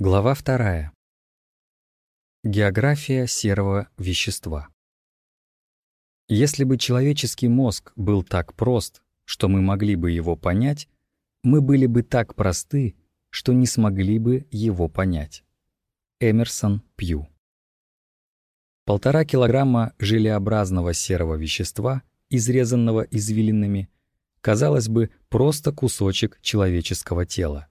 Глава вторая. География серого вещества. Если бы человеческий мозг был так прост, что мы могли бы его понять, мы были бы так просты, что не смогли бы его понять. Эмерсон Пью. Полтора килограмма желеобразного серого вещества, изрезанного извилинами, казалось бы, просто кусочек человеческого тела.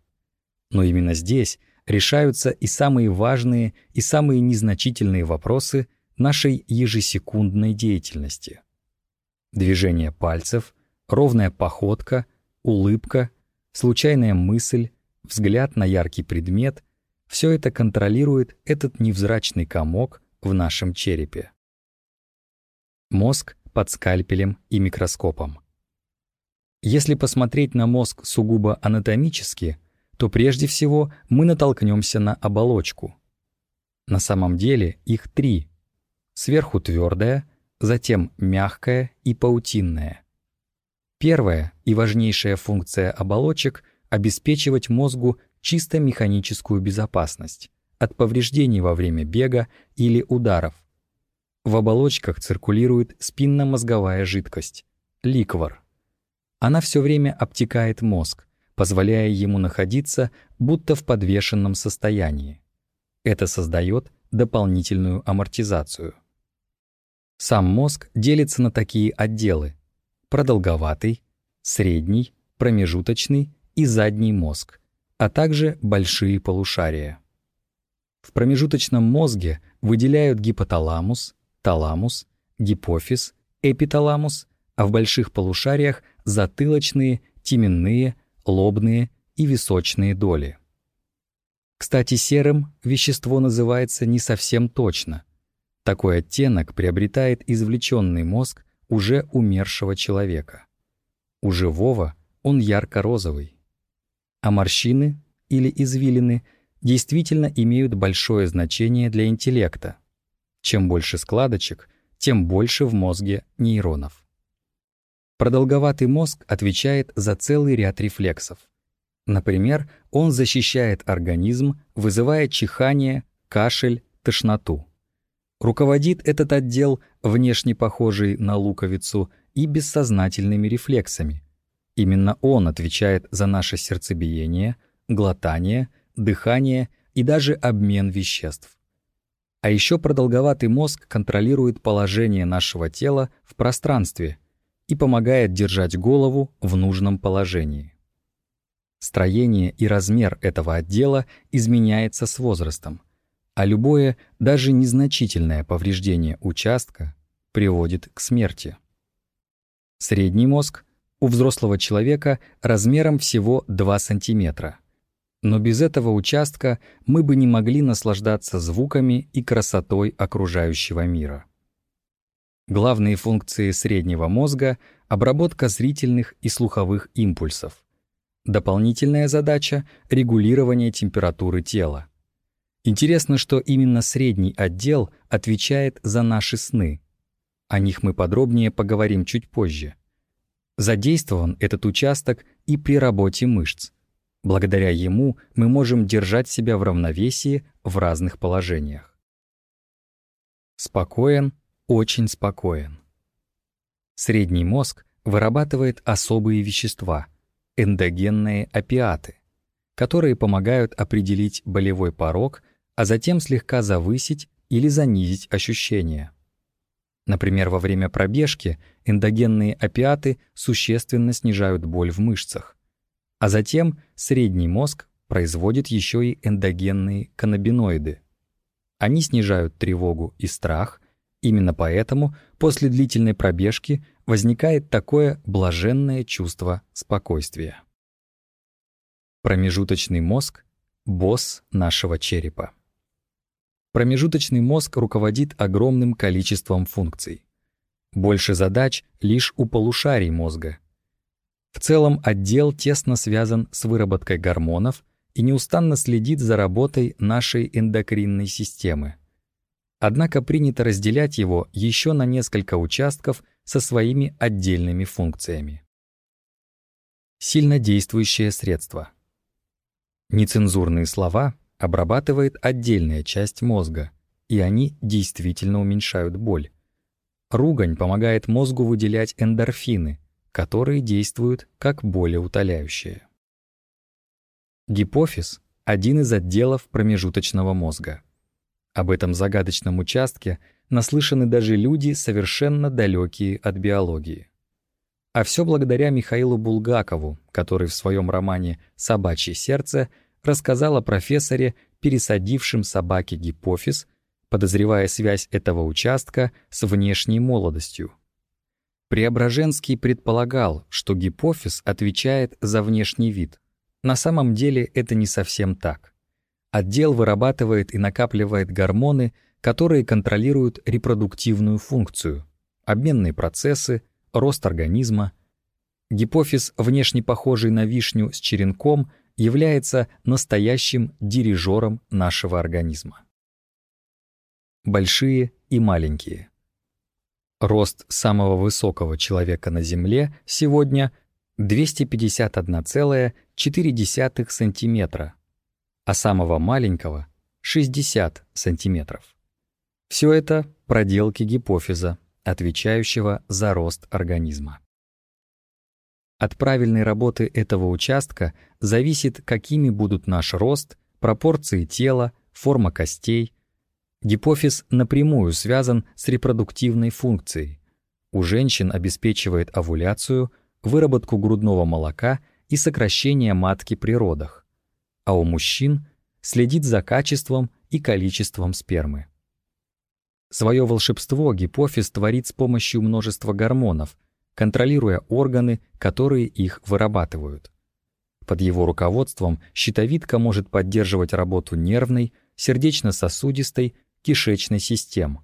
Но именно здесь решаются и самые важные, и самые незначительные вопросы нашей ежесекундной деятельности. Движение пальцев, ровная походка, улыбка, случайная мысль, взгляд на яркий предмет — все это контролирует этот невзрачный комок в нашем черепе. Мозг под скальпелем и микроскопом. Если посмотреть на мозг сугубо анатомически — то прежде всего мы натолкнемся на оболочку. На самом деле их три. Сверху твердая, затем мягкая и паутинная. Первая и важнейшая функция оболочек — обеспечивать мозгу чисто механическую безопасность от повреждений во время бега или ударов. В оболочках циркулирует спинномозговая жидкость — ликвор. Она все время обтекает мозг, позволяя ему находиться будто в подвешенном состоянии. Это создает дополнительную амортизацию. Сам мозг делится на такие отделы – продолговатый, средний, промежуточный и задний мозг, а также большие полушария. В промежуточном мозге выделяют гипоталамус, таламус, гипофиз, эпиталамус, а в больших полушариях – затылочные, теменные, лобные и височные доли. Кстати, серым вещество называется не совсем точно. Такой оттенок приобретает извлеченный мозг уже умершего человека. У живого он ярко-розовый. А морщины или извилины действительно имеют большое значение для интеллекта. Чем больше складочек, тем больше в мозге нейронов. Продолговатый мозг отвечает за целый ряд рефлексов. Например, он защищает организм, вызывая чихание, кашель, тошноту. Руководит этот отдел, внешне похожий на луковицу, и бессознательными рефлексами. Именно он отвечает за наше сердцебиение, глотание, дыхание и даже обмен веществ. А еще продолговатый мозг контролирует положение нашего тела в пространстве – и помогает держать голову в нужном положении. Строение и размер этого отдела изменяется с возрастом, а любое, даже незначительное повреждение участка приводит к смерти. Средний мозг у взрослого человека размером всего 2 см. Но без этого участка мы бы не могли наслаждаться звуками и красотой окружающего мира. Главные функции среднего мозга — обработка зрительных и слуховых импульсов. Дополнительная задача — регулирование температуры тела. Интересно, что именно средний отдел отвечает за наши сны. О них мы подробнее поговорим чуть позже. Задействован этот участок и при работе мышц. Благодаря ему мы можем держать себя в равновесии в разных положениях. Спокоен, очень спокоен. Средний мозг вырабатывает особые вещества, эндогенные опиаты, которые помогают определить болевой порог, а затем слегка завысить или занизить ощущения. Например, во время пробежки эндогенные опиаты существенно снижают боль в мышцах, а затем средний мозг производит еще и эндогенные каннабиноиды. Они снижают тревогу и страх – Именно поэтому после длительной пробежки возникает такое блаженное чувство спокойствия. Промежуточный мозг — босс нашего черепа. Промежуточный мозг руководит огромным количеством функций. Больше задач лишь у полушарий мозга. В целом отдел тесно связан с выработкой гормонов и неустанно следит за работой нашей эндокринной системы — Однако принято разделять его еще на несколько участков со своими отдельными функциями. Сильно действующее средство. Нецензурные слова, обрабатывает отдельная часть мозга, и они действительно уменьшают боль. Ругань помогает мозгу выделять эндорфины, которые действуют как болеутоляющие. Гипофиз — один из отделов промежуточного мозга. Об этом загадочном участке наслышаны даже люди, совершенно далекие от биологии. А все благодаря Михаилу Булгакову, который в своем романе «Собачье сердце» рассказал о профессоре, пересадившем собаке гипофиз, подозревая связь этого участка с внешней молодостью. Преображенский предполагал, что гипофиз отвечает за внешний вид. На самом деле это не совсем так. Отдел вырабатывает и накапливает гормоны, которые контролируют репродуктивную функцию, обменные процессы, рост организма. Гипофиз, внешне похожий на вишню с черенком, является настоящим дирижером нашего организма. Большие и маленькие. Рост самого высокого человека на Земле сегодня 251,4 см, а самого маленького — 60 см. Все это проделки гипофиза, отвечающего за рост организма. От правильной работы этого участка зависит, какими будут наш рост, пропорции тела, форма костей. Гипофиз напрямую связан с репродуктивной функцией. У женщин обеспечивает овуляцию, выработку грудного молока и сокращение матки при родах, а у мужчин следит за качеством и количеством спермы. Свое волшебство гипофиз творит с помощью множества гормонов, контролируя органы, которые их вырабатывают. Под его руководством щитовидка может поддерживать работу нервной, сердечно-сосудистой, кишечной систем.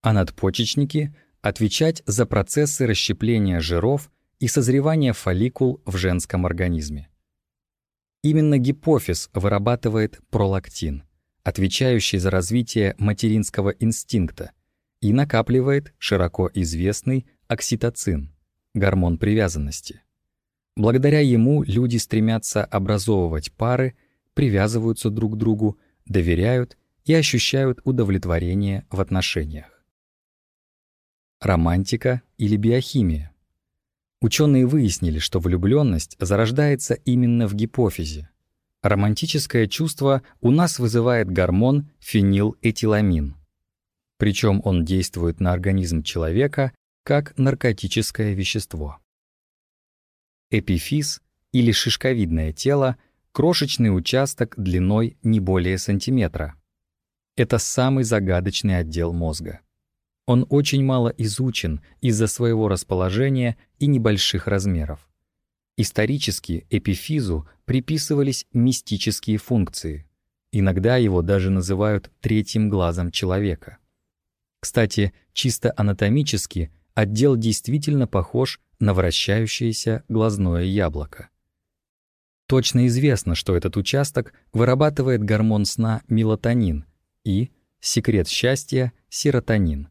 А надпочечники — отвечать за процессы расщепления жиров и созревания фолликул в женском организме. Именно гипофиз вырабатывает пролактин — отвечающий за развитие материнского инстинкта, и накапливает широко известный окситоцин, гормон привязанности. Благодаря ему люди стремятся образовывать пары, привязываются друг к другу, доверяют и ощущают удовлетворение в отношениях. Романтика или биохимия. Ученые выяснили, что влюбленность зарождается именно в гипофизе, Романтическое чувство у нас вызывает гормон фенилэтиламин. Причем он действует на организм человека как наркотическое вещество. Эпифиз или шишковидное тело — крошечный участок длиной не более сантиметра. Это самый загадочный отдел мозга. Он очень мало изучен из-за своего расположения и небольших размеров. Исторически эпифизу приписывались мистические функции. Иногда его даже называют третьим глазом человека. Кстати, чисто анатомически отдел действительно похож на вращающееся глазное яблоко. Точно известно, что этот участок вырабатывает гормон сна мелатонин и секрет счастья серотонин.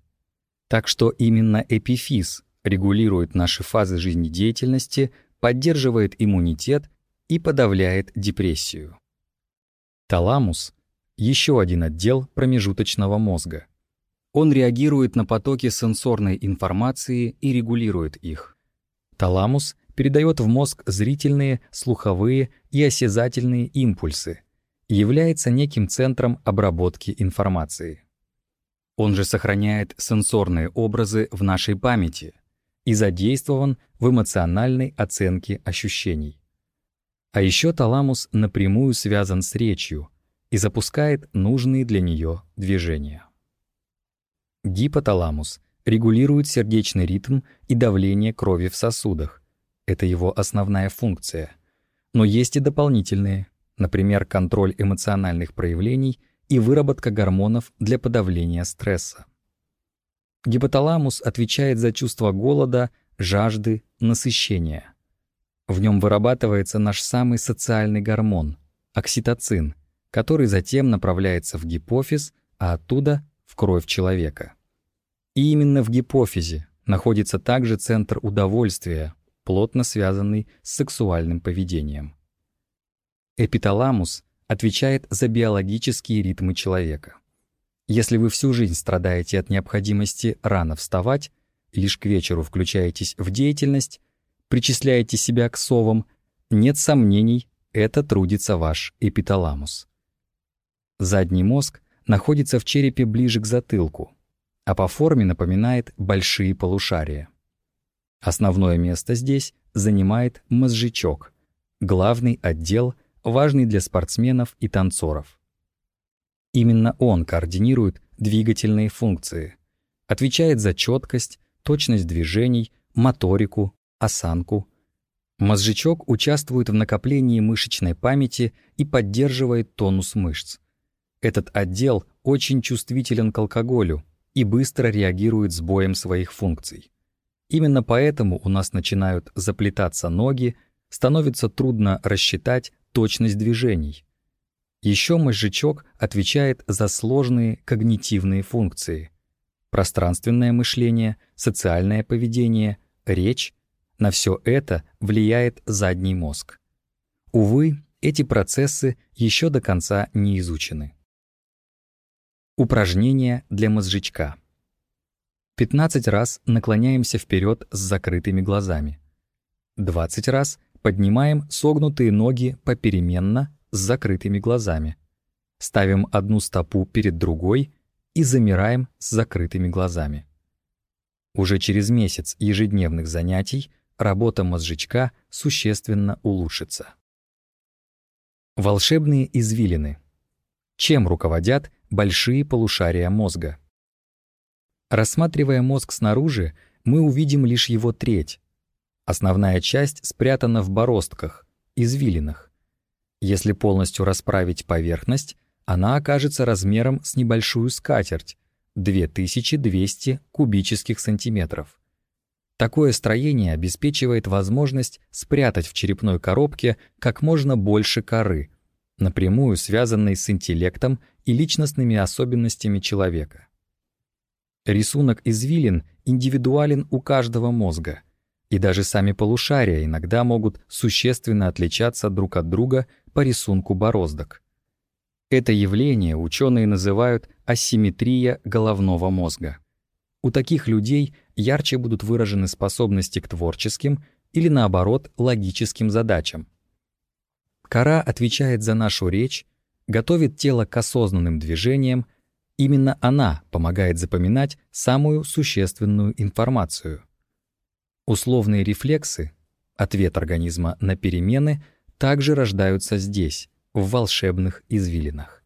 Так что именно эпифиз регулирует наши фазы жизнедеятельности поддерживает иммунитет и подавляет депрессию. Таламус — еще один отдел промежуточного мозга. Он реагирует на потоки сенсорной информации и регулирует их. Таламус передает в мозг зрительные, слуховые и осязательные импульсы является неким центром обработки информации. Он же сохраняет сенсорные образы в нашей памяти — и задействован в эмоциональной оценке ощущений. А еще таламус напрямую связан с речью и запускает нужные для нее движения. Гипоталамус регулирует сердечный ритм и давление крови в сосудах. Это его основная функция. Но есть и дополнительные, например, контроль эмоциональных проявлений и выработка гормонов для подавления стресса. Гипоталамус отвечает за чувство голода, жажды, насыщения. В нем вырабатывается наш самый социальный гормон — окситоцин, который затем направляется в гипофиз, а оттуда — в кровь человека. И именно в гипофизе находится также центр удовольствия, плотно связанный с сексуальным поведением. Эпиталамус отвечает за биологические ритмы человека. Если вы всю жизнь страдаете от необходимости рано вставать, лишь к вечеру включаетесь в деятельность, причисляете себя к совам, нет сомнений, это трудится ваш эпиталамус. Задний мозг находится в черепе ближе к затылку, а по форме напоминает большие полушария. Основное место здесь занимает мозжечок, главный отдел, важный для спортсменов и танцоров. Именно он координирует двигательные функции, отвечает за четкость, точность движений, моторику, осанку. Мозжечок участвует в накоплении мышечной памяти и поддерживает тонус мышц. Этот отдел очень чувствителен к алкоголю и быстро реагирует сбоем своих функций. Именно поэтому у нас начинают заплетаться ноги, становится трудно рассчитать точность движений. Еще мозжечок отвечает за сложные когнитивные функции. Пространственное мышление, социальное поведение, речь — на все это влияет задний мозг. Увы, эти процессы еще до конца не изучены. Упражнения для мозжечка. 15 раз наклоняемся вперед с закрытыми глазами. 20 раз поднимаем согнутые ноги попеременно с закрытыми глазами. Ставим одну стопу перед другой и замираем с закрытыми глазами. Уже через месяц ежедневных занятий работа мозжечка существенно улучшится. Волшебные извилины. Чем руководят большие полушария мозга. Рассматривая мозг снаружи, мы увидим лишь его треть. Основная часть спрятана в бороздках, извилинах. Если полностью расправить поверхность, она окажется размером с небольшую скатерть, 2200 кубических сантиметров. Такое строение обеспечивает возможность спрятать в черепной коробке как можно больше коры, напрямую связанной с интеллектом и личностными особенностями человека. Рисунок извилин индивидуален у каждого мозга, и даже сами полушария иногда могут существенно отличаться друг от друга по рисунку бороздок. Это явление ученые называют асимметрия головного мозга. У таких людей ярче будут выражены способности к творческим или, наоборот, логическим задачам. Кора отвечает за нашу речь, готовит тело к осознанным движениям, именно она помогает запоминать самую существенную информацию. Условные рефлексы, ответ организма на перемены, также рождаются здесь, в волшебных извилинах.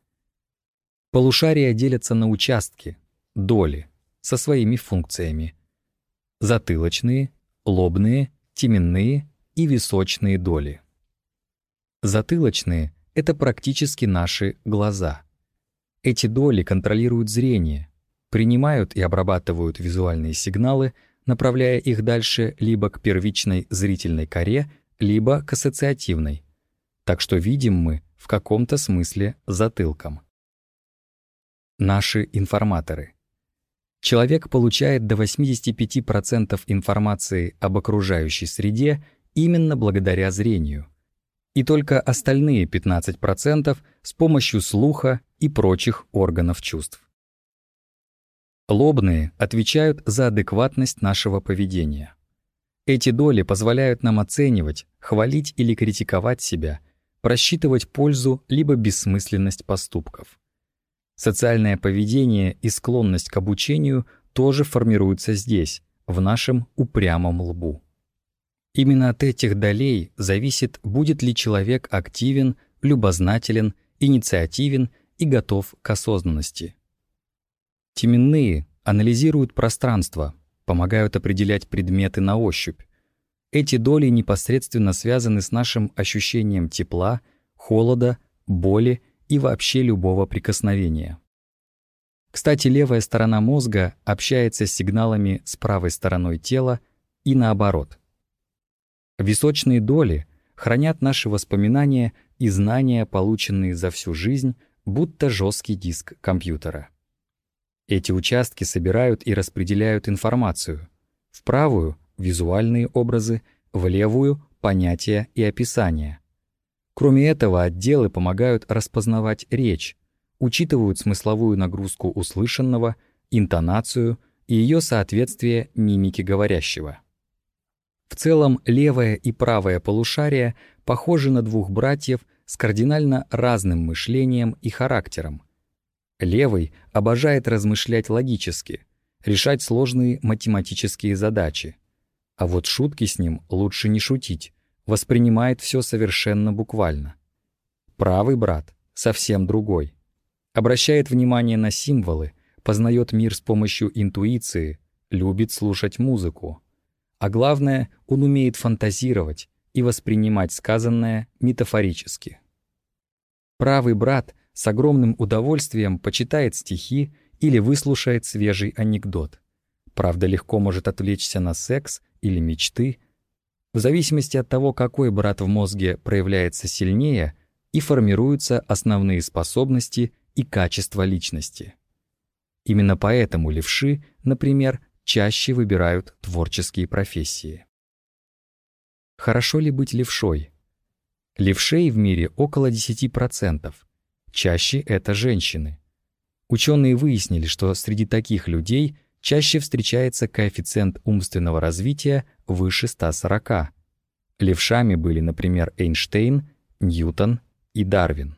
Полушария делятся на участки, доли, со своими функциями. Затылочные, лобные, теменные и височные доли. Затылочные это практически наши глаза. Эти доли контролируют зрение, принимают и обрабатывают визуальные сигналы, направляя их дальше либо к первичной зрительной коре, либо к ассоциативной. Так что видим мы в каком-то смысле затылком. Наши информаторы. Человек получает до 85% информации об окружающей среде именно благодаря зрению — и только остальные 15% с помощью слуха и прочих органов чувств. Лобные отвечают за адекватность нашего поведения. Эти доли позволяют нам оценивать, хвалить или критиковать себя, просчитывать пользу либо бессмысленность поступков. Социальное поведение и склонность к обучению тоже формируются здесь, в нашем упрямом лбу. Именно от этих долей зависит, будет ли человек активен, любознателен, инициативен и готов к осознанности. Теменные анализируют пространство, помогают определять предметы на ощупь. Эти доли непосредственно связаны с нашим ощущением тепла, холода, боли и вообще любого прикосновения. Кстати, левая сторона мозга общается с сигналами с правой стороной тела и наоборот — Височные доли хранят наши воспоминания и знания, полученные за всю жизнь, будто жесткий диск компьютера. Эти участки собирают и распределяют информацию. В правую — визуальные образы, в левую — понятия и описания. Кроме этого, отделы помогают распознавать речь, учитывают смысловую нагрузку услышанного, интонацию и ее соответствие мимике говорящего. В целом, левое и правое полушария похожи на двух братьев с кардинально разным мышлением и характером. Левый обожает размышлять логически, решать сложные математические задачи. А вот шутки с ним лучше не шутить, воспринимает все совершенно буквально. Правый брат совсем другой. Обращает внимание на символы, познает мир с помощью интуиции, любит слушать музыку. А главное, он умеет фантазировать и воспринимать сказанное метафорически. Правый брат с огромным удовольствием почитает стихи или выслушает свежий анекдот. Правда, легко может отвлечься на секс или мечты. В зависимости от того, какой брат в мозге проявляется сильнее, и формируются основные способности и качества личности. Именно поэтому левши, например, чаще выбирают творческие профессии. Хорошо ли быть левшой? Левшей в мире около 10%. Чаще это женщины. Ученые выяснили, что среди таких людей чаще встречается коэффициент умственного развития выше 140. Левшами были, например, Эйнштейн, Ньютон и Дарвин.